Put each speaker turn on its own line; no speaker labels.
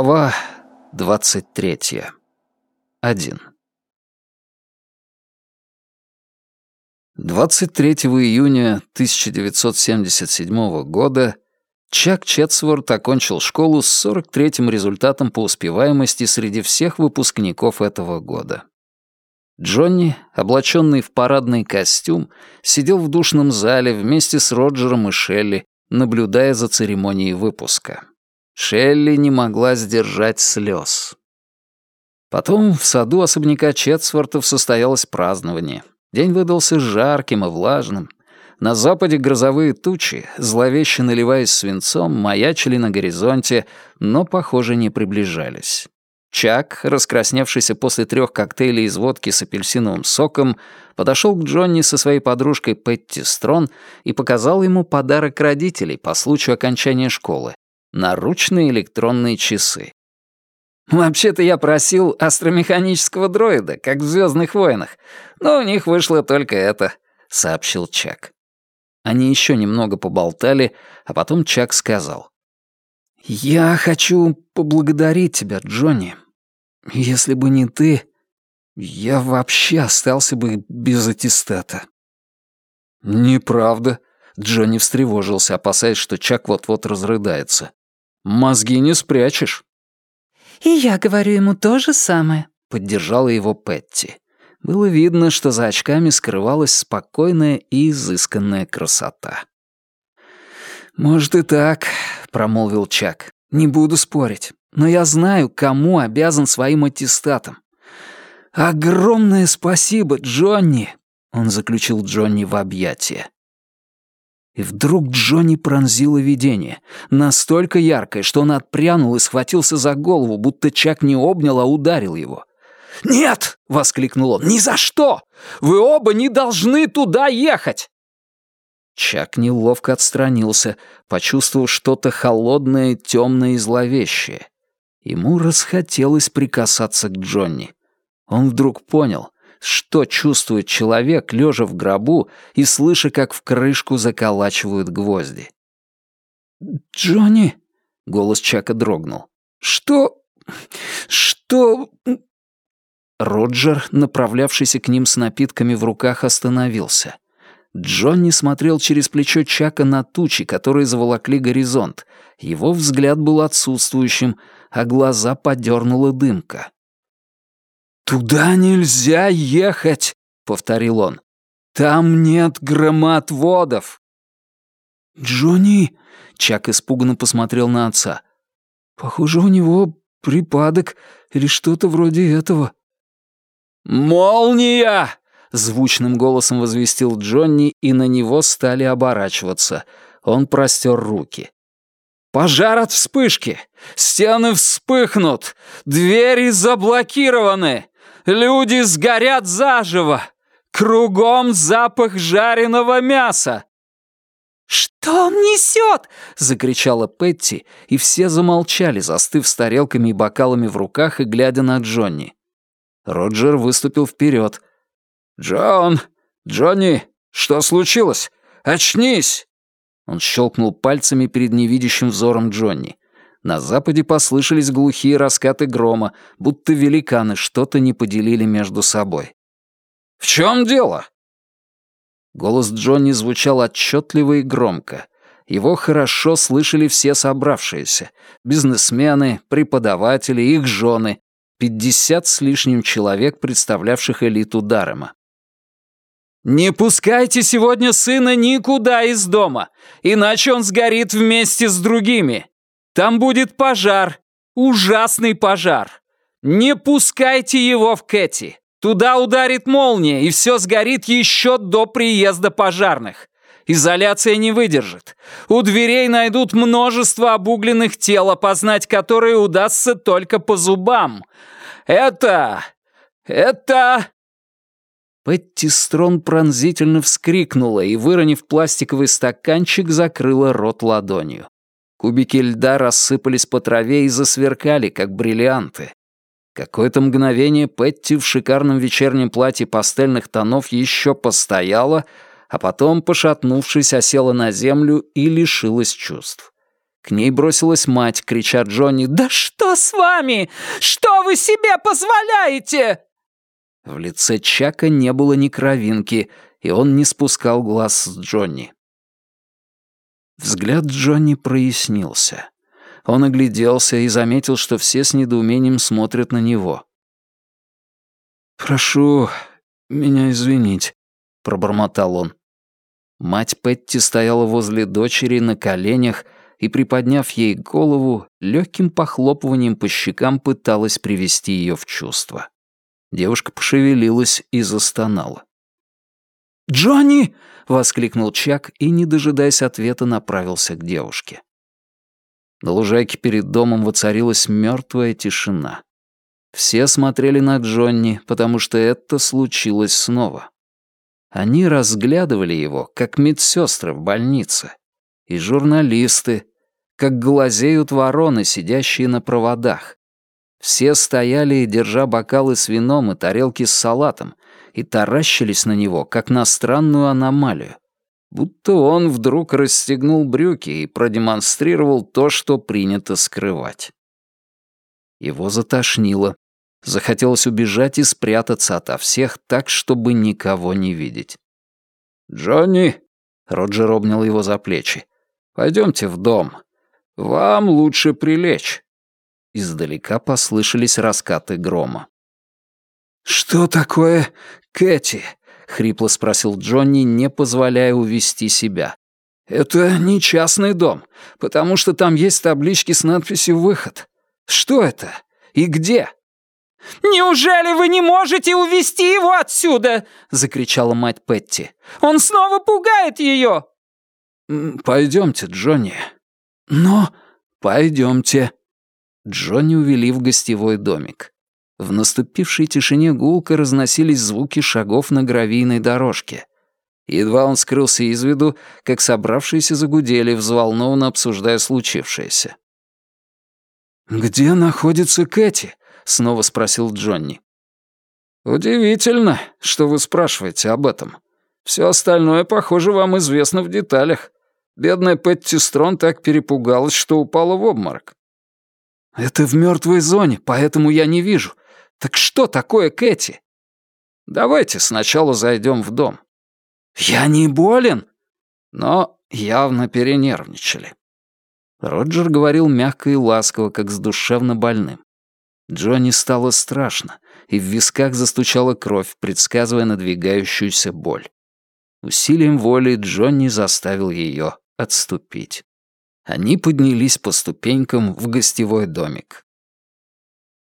Глава 23. 1. 23 июня 1977 года Чак Четсворт окончил школу с 43-м результатом по успеваемости среди всех выпускников этого года. Джонни, облаченный в парадный костюм, сидел в душном зале вместе с Роджером и Шелли, наблюдая за церемонией выпуска. Шелли не могла сдержать слез. Потом в саду особняка Четсвортов состоялось празднование. День выдался жарким и влажным. На западе грозовые тучи, зловеще наливаясь свинцом, маячили на горизонте, но, похоже, не приближались. Чак, раскрасневшийся после трех коктейлей из водки с апельсиновым соком, подошел к Джонни со своей подружкой Петти Строн и показал ему подарок родителей по случаю окончания школы наручные электронные часы. «Вообще-то я просил астромеханического дроида, как в «Звездных войнах», но у них вышло только это», — сообщил Чак. Они еще немного поболтали, а потом Чак сказал. «Я хочу поблагодарить тебя, Джонни. Если бы не ты, я вообще остался бы без аттестата». «Неправда», — Джонни встревожился, опасаясь, что Чак вот-вот разрыдается. Мозги не спрячешь».
«И я говорю ему то же самое», —
поддержала его Петти. Было видно, что за очками скрывалась спокойная и изысканная красота. «Может и так», — промолвил Чак. «Не буду спорить, но я знаю, кому обязан своим аттестатом. Огромное спасибо, Джонни!» Он заключил Джонни в объятия. И вдруг Джонни пронзило видение. Настолько яркое, что он отпрянул и схватился за голову, будто Чак не обнял, а ударил его. «Нет!» — воскликнул он. «Ни за что! Вы оба не должны туда ехать!» Чак неловко отстранился, почувствовав что-то холодное, темное и зловещее. Ему расхотелось прикасаться к Джонни. Он вдруг понял — что чувствует человек, лежа в гробу и слыша, как в крышку заколачивают гвозди. «Джонни!» — голос Чака дрогнул. «Что... что...» Роджер, направлявшийся к ним с напитками в руках, остановился. Джонни смотрел через плечо Чака на тучи, которые заволокли горизонт. Его взгляд был отсутствующим, а глаза подернула дымка. «Туда нельзя ехать», — повторил он. «Там нет громоотводов». «Джонни», — Чак испуганно посмотрел на отца. «Похоже, у него припадок или что-то вроде этого». «Молния!» — звучным голосом возвестил Джонни, и на него стали оборачиваться. Он простер руки. «Пожар от вспышки! Стены вспыхнут! Двери заблокированы! Люди сгорят заживо! Кругом запах жареного мяса!»
«Что он несет?» — закричала
Петти, и все замолчали, застыв с тарелками и бокалами в руках и глядя на Джонни. Роджер выступил вперед. «Джон! Джонни! Что случилось? Очнись!» Он щелкнул пальцами перед невидящим взором Джонни. На западе послышались глухие раскаты грома, будто великаны что-то не поделили между собой. «В чем дело?» Голос Джонни звучал отчетливо и громко. Его хорошо слышали все собравшиеся — бизнесмены, преподаватели, их жены, пятьдесят с лишним человек, представлявших элиту Дарема. «Не пускайте сегодня сына никуда из дома, иначе он сгорит вместе с другими. Там будет пожар, ужасный пожар. Не пускайте его в Кэти. Туда ударит молния, и все сгорит еще до приезда пожарных. Изоляция не выдержит. У дверей найдут множество обугленных тел, опознать которые удастся только по зубам. Это... это...» Петти Строн пронзительно вскрикнула и, выронив пластиковый стаканчик, закрыла рот ладонью. Кубики льда рассыпались по траве и засверкали, как бриллианты. Какое-то мгновение Петти в шикарном вечернем платье пастельных тонов еще постояла, а потом, пошатнувшись, осела на землю и лишилась чувств. К ней бросилась мать, крича Джонни «Да что с вами? Что вы себе позволяете?» В лице Чака не было ни кровинки, и он не спускал глаз с Джонни. Взгляд Джонни прояснился. Он огляделся и заметил, что все с недоумением смотрят на него. «Прошу меня извинить», — пробормотал он. Мать Петти стояла возле дочери на коленях и, приподняв ей голову, легким похлопыванием по щекам пыталась привести ее в чувство. Девушка пошевелилась и застонала. «Джонни!» — воскликнул Чак и, не дожидаясь ответа, направился к девушке. На лужайке перед домом воцарилась мертвая тишина. Все смотрели на Джонни, потому что это случилось снова. Они разглядывали его, как медсестры в больнице, и журналисты, как глазеют вороны, сидящие на проводах. Все стояли, держа бокалы с вином и тарелки с салатом, и таращились на него, как на странную аномалию. Будто он вдруг расстегнул брюки и продемонстрировал то, что принято скрывать. Его затошнило. Захотелось убежать и спрятаться ото всех так, чтобы никого не видеть. «Джонни!» — Роджер обнял его за плечи. «Пойдемте в дом. «Вам лучше прилечь». Издалека послышались раскаты грома. «Что такое Кэти?» — хрипло спросил Джонни, не позволяя увести себя. «Это не частный дом, потому что там есть таблички с надписью «Выход». Что это? И где?»
«Неужели вы не можете увести его отсюда?» — закричала мать Петти. «Он снова пугает ее!»
«Пойдемте, Джонни», «Но...» «Пойдемте». Джонни увели в гостевой домик. В наступившей тишине гулко разносились звуки шагов на гравийной дорожке. Едва он скрылся из виду, как собравшиеся загудели, взволнованно обсуждая случившееся. «Где находится Кэти?» — снова спросил Джонни. «Удивительно, что вы спрашиваете об этом. Все остальное, похоже, вам известно в деталях. Бедная Петти Строн так перепугалась, что упала в обморок. «Это в мертвой зоне, поэтому я не вижу. Так что такое Кэти?» «Давайте сначала зайдем в дом». «Я не болен!» Но явно перенервничали. Роджер говорил мягко и ласково, как с душевно больным. Джонни стало страшно, и в висках застучала кровь, предсказывая надвигающуюся боль. Усилием воли Джонни заставил ее отступить. Они поднялись по ступенькам в гостевой домик.